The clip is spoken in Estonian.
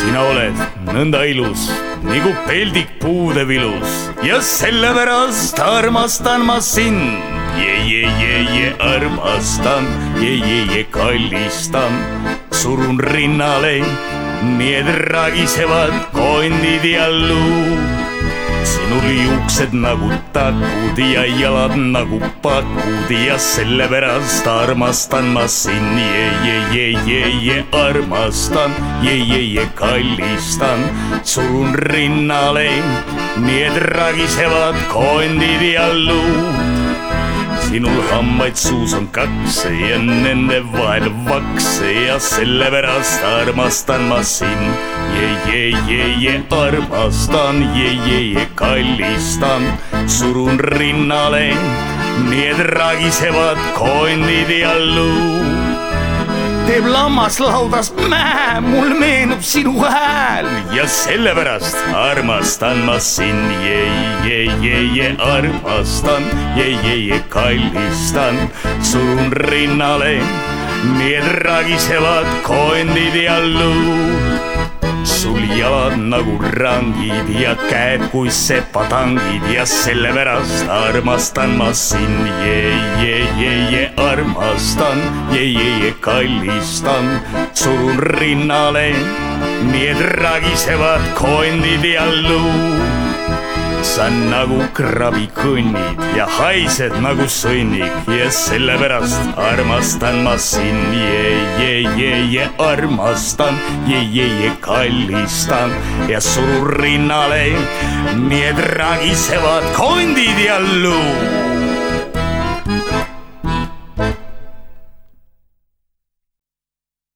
sina oled nõnda ilus nagu peldik puude vilus ja sellepärast armastan ma sind. Je, je, je, je armastan, je, je, je kallistan, surun rinnale, nii et ragisevad kondid ja luu sinul juuksed nagu takud ja jalad nagu pakud ja sellepärast armastan ma sind, je, je, je, je, je armastan, je, je, je kallistan, surun rinnale, nii et ragisevad kondid ja luud sinul hambaid suus on kaks ja nende vahel vaks ja sellepärast armastan ma sind. je, je, je, je armastan, je, je, je kallistan, surun rinnale, nii et ragisevad kondid ja luu teeb lammas laudas mää, mul meenub sinu hääl. Ja sellepärast armastan ma sind, je, je, je, je armastan, je, je, je kallistan, surun rinnale, nii et ragisevad kondid ja luud. Sul jalad nagu rangid ja käed kui sepatangid ja sellepärast armastan ma sind, je, je, je, je armastan, je, je, je kallistan, surun rinnale, nii et ragisevad kondid ja luud sa nagu krabi kõnnid ja haised nagu sõnnik. Ja sellepärast armastan ma sind, je, je, je, je armastan, je, je, je kallistan. Ja surun rinnale, et ragisevad kondid ja luu